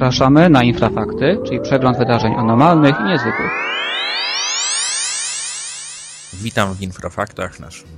Zapraszamy na Infrafakty, czyli przegląd wydarzeń anormalnych i niezwykłych. Witam w Infrafaktach, naszym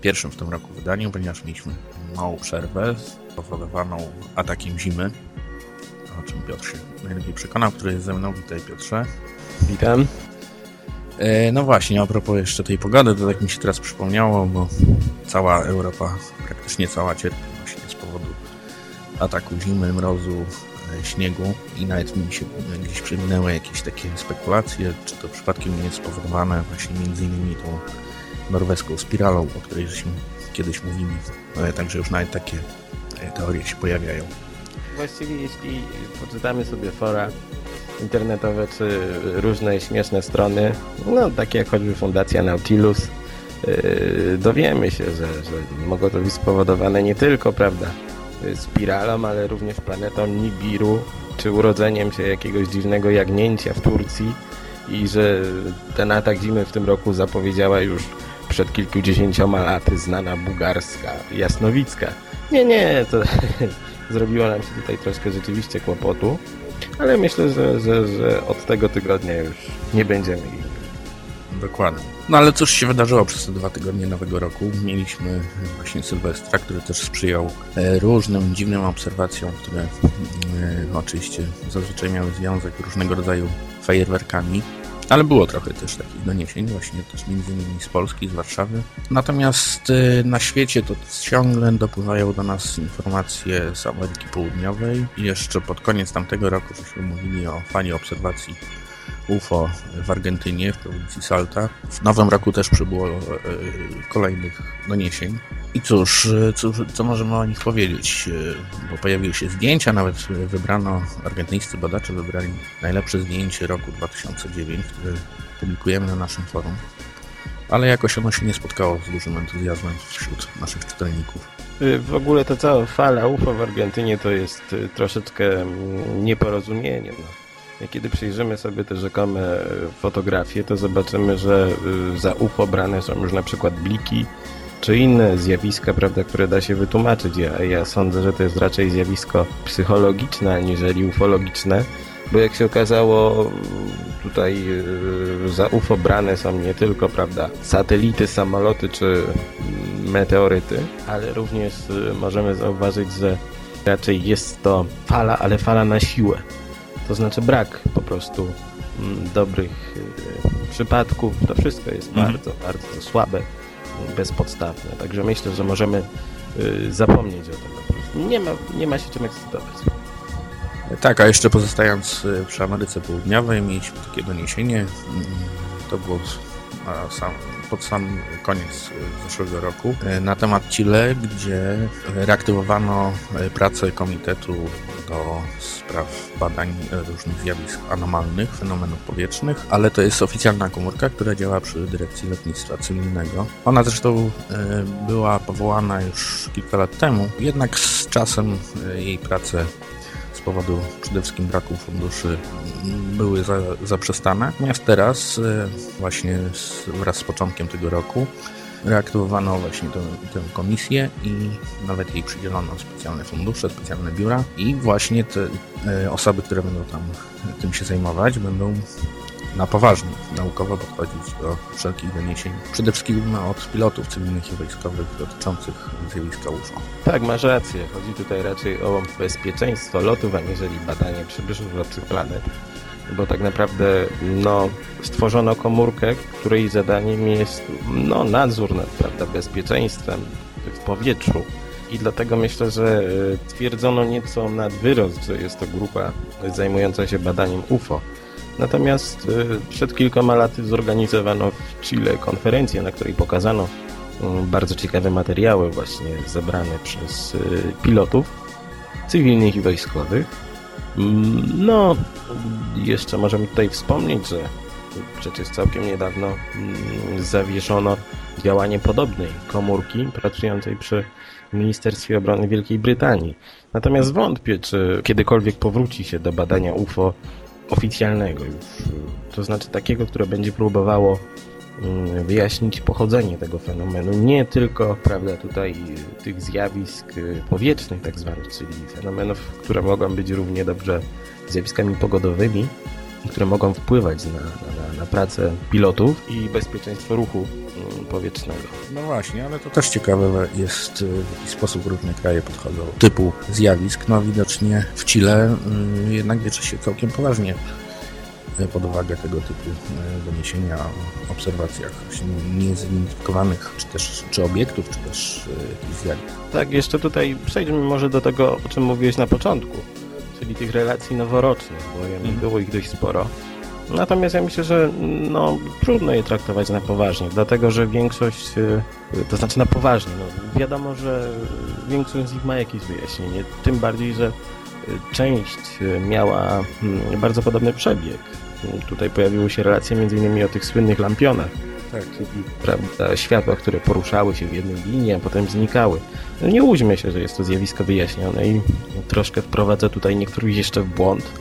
pierwszym w tym roku wydaniu, ponieważ mieliśmy małą przerwę spowodowaną atakiem zimy, o czym Piotr się najlepiej przekonał, który jest ze mną. Witaj Piotrze. Witam. E, no właśnie, a propos jeszcze tej pogody, to tak mi się teraz przypomniało, bo cała Europa, praktycznie cała cierpi właśnie z powodu ataku zimy, mrozu, śniegu i nawet mi się gdzieś przewinęły jakieś takie spekulacje, czy to przypadkiem nie jest spowodowane właśnie między innymi tą norweską spiralą, o której żeśmy kiedyś mówili, e, także już nawet takie e, teorie się pojawiają. Właściwie jeśli poczytamy sobie fora internetowe czy różne śmieszne strony, no takie jak choćby Fundacja Nautilus, yy, dowiemy się, że, że mogło to być spowodowane nie tylko, prawda, spiralą, ale również planetą Nibiru, czy urodzeniem się jakiegoś dziwnego jagnięcia w Turcji i że ten atak zimy w tym roku zapowiedziała już przed kilkudziesięcioma laty znana bułgarska Jasnowicka. Nie, nie, to zrobiło nam się tutaj troszkę rzeczywiście kłopotu, ale myślę, że, że, że od tego tygodnia już nie będziemy ich. Dokładnie. No ale cóż się wydarzyło przez te dwa tygodnie nowego roku? Mieliśmy właśnie Sylwestra, który też sprzyjał e, różnym dziwnym obserwacjom, które e, oczywiście zazwyczaj miały związek różnego rodzaju fajerwerkami. Ale było trochę też takich doniesień, właśnie też między innymi z Polski, z Warszawy. Natomiast y, na świecie to ciągle dopływają do nas informacje z Ameryki Południowej. Jeszcze pod koniec tamtego roku żeśmy mówili o fali obserwacji UFO w Argentynie, w prowincji Salta. W nowym roku też przybyło y, kolejnych doniesień. I cóż, cóż, co możemy o nich powiedzieć? Bo pojawiły się zdjęcia, nawet wybrano, argentyńscy badacze wybrali najlepsze zdjęcie roku 2009, które publikujemy na naszym forum. Ale jakoś ono się nie spotkało z dużym entuzjazmem wśród naszych czytelników. W ogóle ta cała fala UFO w Argentynie to jest troszeczkę nieporozumienie. No. Kiedy przyjrzymy sobie te rzekome fotografie, to zobaczymy, że za UFO brane są już na przykład bliki, czy inne zjawiska, prawda, które da się wytłumaczyć. Ja, ja sądzę, że to jest raczej zjawisko psychologiczne, aniżeli ufologiczne, bo jak się okazało, tutaj yy, za UFO brane są nie tylko, prawda, satelity, samoloty czy meteoryty, ale również możemy zauważyć, że raczej jest to fala, ale fala na siłę. To znaczy brak po prostu mm, dobrych yy, przypadków. To wszystko jest mhm. bardzo, bardzo słabe bezpodstawne. Także myślę, że możemy y, zapomnieć o tym. Nie ma, nie ma się czym ekscytować. Tak, a jeszcze pozostając y, przy Ameryce Południowej, mieliśmy takie doniesienie. Mm, to było sam, pod sam koniec y, zeszłego roku na temat Chile, gdzie reaktywowano pracę Komitetu do spraw badań różnych zjawisk anomalnych, fenomenów powietrznych, ale to jest oficjalna komórka, która działa przy Dyrekcji Lotnictwa Cywilnego. Ona zresztą e, była powołana już kilka lat temu, jednak z czasem e, jej prace z powodu przede wszystkim braku funduszy były za, zaprzestane. Natomiast teraz, e, właśnie wraz z początkiem tego roku, reaktywowano właśnie tę, tę komisję i nawet jej przydzielono specjalne fundusze, specjalne biura i właśnie te e, osoby, które będą tam tym się zajmować, będą na poważnie naukowo podchodzić do wszelkich doniesień, przede wszystkim od pilotów cywilnych i wojskowych dotyczących zjawiska UFO. Tak, masz rację. Chodzi tutaj raczej o bezpieczeństwo lotów, aniżeli badanie przybyszów obcych planet bo tak naprawdę no, stworzono komórkę, której zadaniem jest no, nadzór nad prawda, bezpieczeństwem w powietrzu. I dlatego myślę, że e, twierdzono nieco nad wyrost, że jest to grupa zajmująca się badaniem UFO. Natomiast e, przed kilkoma laty zorganizowano w Chile konferencję, na której pokazano mm, bardzo ciekawe materiały właśnie zebrane przez e, pilotów cywilnych i wojskowych Mm, no, jeszcze możemy tutaj wspomnieć, że przecież całkiem niedawno mm, zawieszono działanie podobnej komórki pracującej przy Ministerstwie Obrony Wielkiej Brytanii. Natomiast wątpię, czy kiedykolwiek powróci się do badania UFO oficjalnego już, to znaczy takiego, które będzie próbowało mm, wyjaśnić pochodzenie tego fenomenu, nie tylko, prawda, tutaj tych zjawisk y, powietrznych tak zwanych, czyli fenomenów, które mogą być równie dobrze zjawiskami pogodowymi, które mogą wpływać na, na, na pracę pilotów i bezpieczeństwo ruchu mm, powietrznego. No właśnie, ale to też ciekawe jest, y, w jaki sposób różne kraje podchodzą do typu zjawisk. No widocznie w Chile y, jednak bierze się całkiem poważnie y, pod uwagę tego typu y, doniesienia o obserwacjach niezidentyfikowanych, czy też czy obiektów, czy też zjawisk. Tak, jeszcze tutaj przejdźmy może do tego, o czym mówiłeś na początku, czyli tych relacji noworocznych, bo ja Mhm. było ich dość sporo. Natomiast ja myślę, że no, trudno je traktować na poważnie, dlatego że większość, y, to znaczy na poważnie, no, wiadomo, że większość z nich ma jakieś wyjaśnienie, tym bardziej, że y, część y, miała mm, bardzo podobny przebieg. Tutaj pojawiły się relacje m.in. o tych słynnych lampionach, Tak. prawda, światła, które poruszały się w jednej linii, a potem znikały. No nie łudźmy się, że jest to zjawisko wyjaśnione i troszkę wprowadza tutaj niektórych jeszcze w błąd,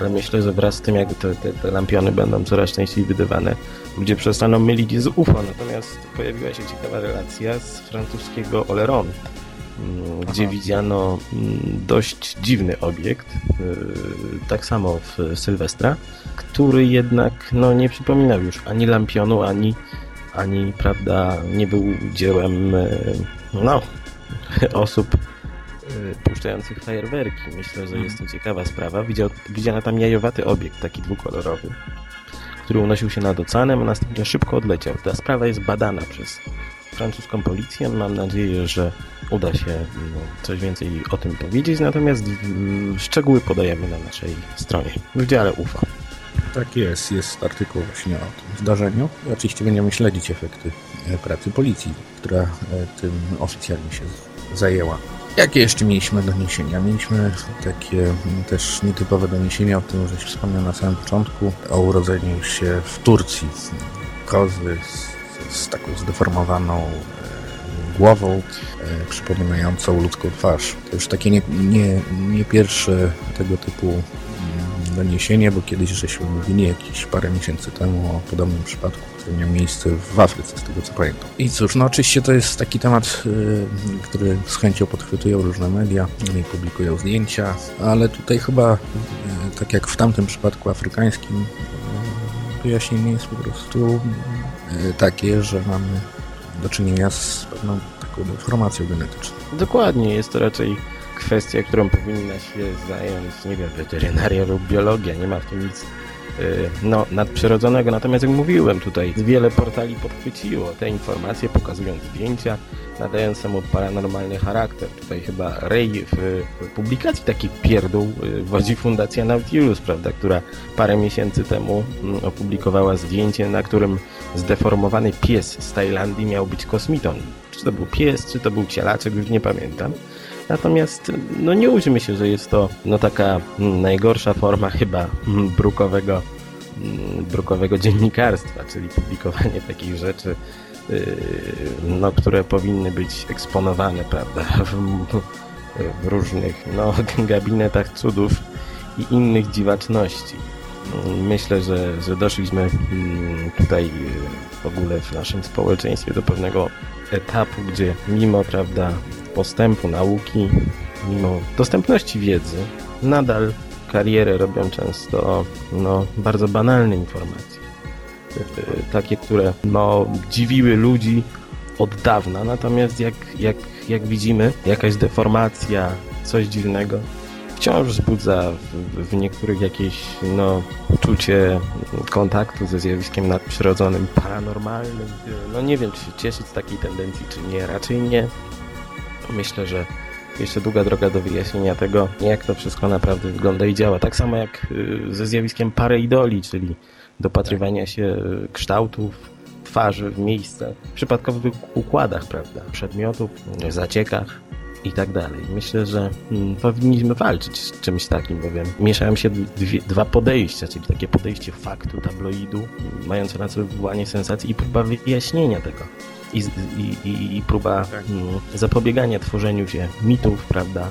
ale myślę, że wraz z tym, jak te, te, te lampiony będą coraz częściej wydawane, ludzie przestaną mylić z UFO. Natomiast pojawiła się ciekawa relacja z francuskiego Oleron, gdzie Aha. widziano mm, dość dziwny obiekt, yy, tak samo w Sylwestra, który jednak no, nie przypominał już ani lampionu, ani, ani prawda, nie był dziełem e, no, osób e, puszczających fajerwerki. Myślę, że jest to ciekawa sprawa. Widział, widziano tam jajowaty obiekt, taki dwukolorowy, który unosił się nad oceanem, a następnie szybko odleciał. Ta sprawa jest badana przez francuską policję. Mam nadzieję, że uda się no, coś więcej o tym powiedzieć, natomiast mm, szczegóły podajemy na naszej stronie w dziale UFO. Tak jest, jest artykuł właśnie o tym zdarzeniu. I oczywiście będziemy śledzić efekty e, pracy policji, która e, tym oficjalnie się zajęła. Jakie jeszcze mieliśmy doniesienia? Mieliśmy takie mm, też nietypowe doniesienia o tym, żeś wspomniał na samym początku, o urodzeniu się w Turcji kozy z, z taką zdeformowaną e, głową, e, przypominającą ludzką twarz. To już takie nie, nie, nie pierwsze tego typu mm, doniesienie, bo kiedyś żeśmy mówili jakieś parę miesięcy temu o podobnym przypadku, który miał miejsce w Afryce, z tego co pamiętam. I cóż, no oczywiście to jest taki temat, y, który z chęcią podchwytują różne media i publikują zdjęcia, ale tutaj chyba, tak jak w tamtym przypadku afrykańskim, wyjaśnienie jest po prostu takie, że mamy do czynienia z pewną taką deformacją genetyczną. Dokładnie, jest to raczej kwestia, którą powinna się zająć, nie wiem, weterynaria lub biologia, nie ma w tym nic y, no, nadprzyrodzonego. Natomiast jak mówiłem tutaj, wiele portali podchwyciło te informacje, pokazując zdjęcia, nadając temu paranormalny charakter. Tutaj chyba Ray w, publikacji taki pierdół y, wodzi Fundacja Nautilus, prawda, która parę miesięcy temu mm, opublikowała zdjęcie, na którym zdeformowany pies z Tajlandii miał być kosmitą. Czy to był pies, czy to był cielaczek, już nie pamiętam. Natomiast no nie łudźmy się, że jest to no taka mm, najgorsza forma chyba mm, brukowego, mm, brukowego dziennikarstwa, czyli publikowanie takich rzeczy, yy, no, które powinny być eksponowane, prawda, w, w różnych no, gabinetach cudów i innych dziwaczności. Myślę, że, że doszliśmy tutaj yy, w ogóle w naszym społeczeństwie do pewnego etapu, gdzie mimo, prawda, postępu nauki, mimo dostępności wiedzy, nadal karierę robią często no, bardzo banalne informacje. Yy, Takie, które no, dziwiły ludzi od dawna, natomiast jak, jak, jak widzimy, jakaś deformacja, coś dziwnego, wciąż wzbudza w, w niektórych jakieś no, uczucie kontaktu ze zjawiskiem nadprzyrodzonym, paranormalnym. No nie wiem, czy się cieszyć z takiej tendencji, czy nie. Raczej nie. Myślę, że jeszcze długa droga do wyjaśnienia tego, jak to wszystko naprawdę wygląda i działa. Tak samo jak y, ze zjawiskiem pareidoli, czyli dopatrywania się y, kształtów, twarzy w miejsce, w przypadkowych układach, prawda, przedmiotów, zaciekach i tak dalej. Myślę, że mm, powinniśmy walczyć z czymś takim, bowiem mieszają się dwie, dwa podejścia, czyli takie podejście faktu, tabloidu, mające na celu wywołanie sensacji i próba wyjaśnienia tego. I, i, i próba Tak. mm, zapobiegania tworzeniu się mitów, prawda,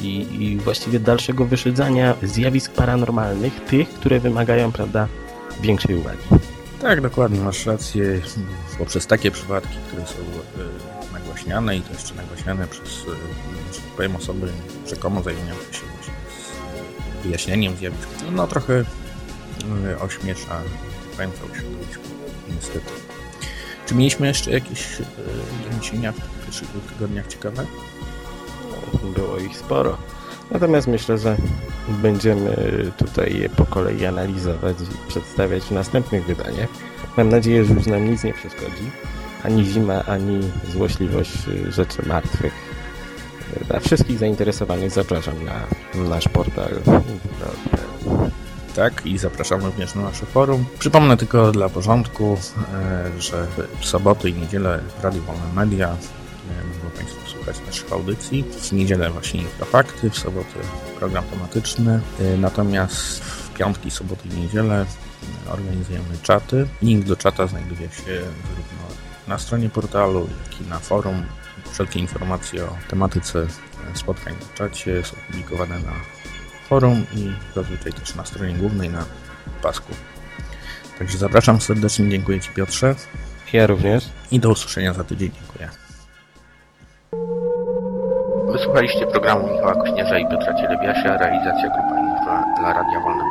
i, i właściwie dalszego wyszydzania zjawisk paranormalnych, tych, które wymagają, prawda, większej uwagi. Tak, dokładnie, masz rację. Poprzez takie przypadki, które są e, nagłaśniane i to jeszcze nagłaśniane przez, e, że tak powiem, osoby rzekomo zajmujące się wyjaśnieniem zjawisk, no trochę e, ośmiesza powiem, całe środowisko, niestety. Czy mieliśmy jeszcze jakieś doniesienia w pierwszych dwóch tygodniach ciekawe? Było ich sporo. Natomiast myślę, że będziemy tutaj je po kolei analizować i przedstawiać w następnych wydaniach. Mam nadzieję, że już nam nic nie przeszkodzi. Ani zima, ani złośliwość rzeczy martwych. Dla wszystkich zainteresowanych zapraszam na nasz portal. Tak, i zapraszamy również na nasze forum. Przypomnę tylko dla porządku, e, że w soboty i niedzielę w Radiu Wolne Media mogą Państwo słuchać naszych audycji. W niedzielę właśnie Infrafakty, w sobotę program tematyczny. E, Natomiast w piątki, soboty i niedzielę organizujemy czaty. Link do czata znajduje się zarówno na stronie portalu, jak i na forum. Wszelkie informacje o tematyce spotkań na czacie są publikowane na forum i zazwyczaj też na stronie głównej na pasku. Także zapraszam serdecznie, dziękuję Ci Piotrze Ja również. i do usłyszenia za tydzień. Dziękuję. Wysłuchaliście programu Michała Kośnierza i Piotra Cielebiasia, realizacja Grupa dla Radia Wolnego.